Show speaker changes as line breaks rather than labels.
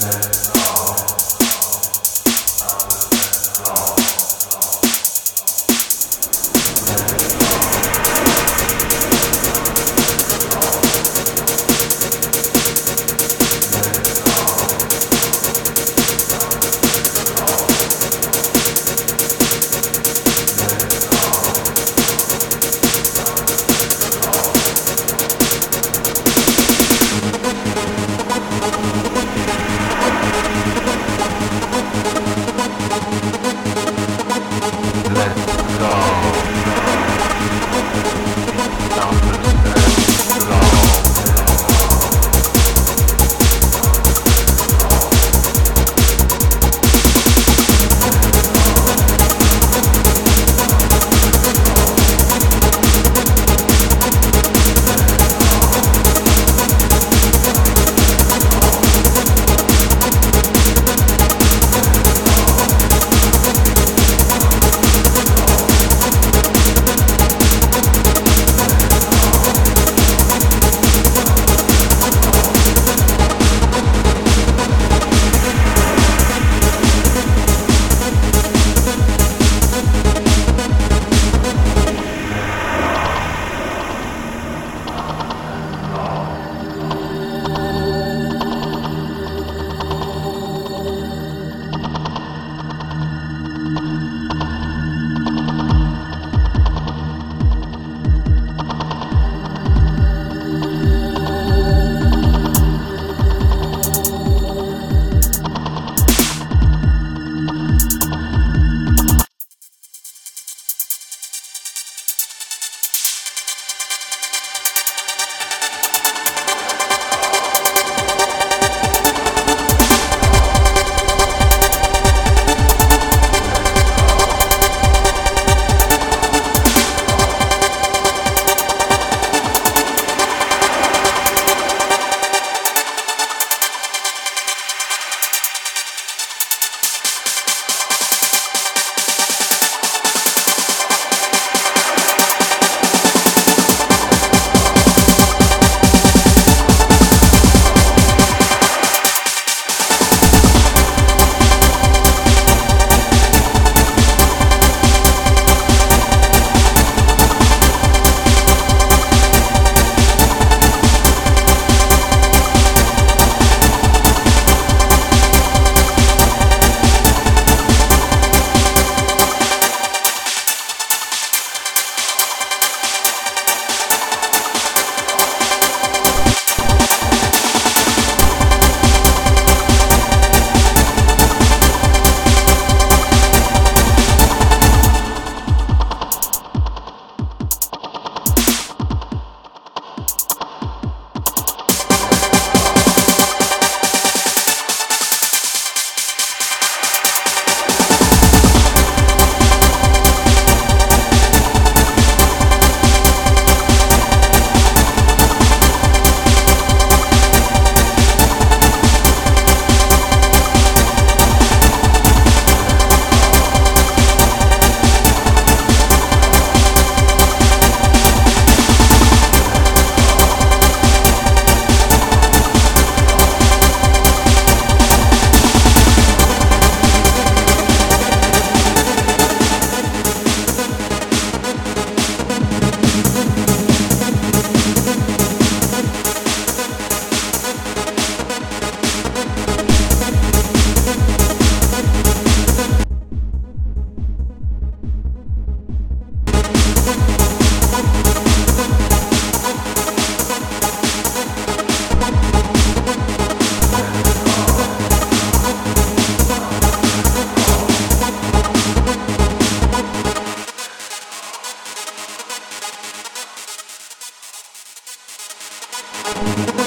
Deus.
Thank you.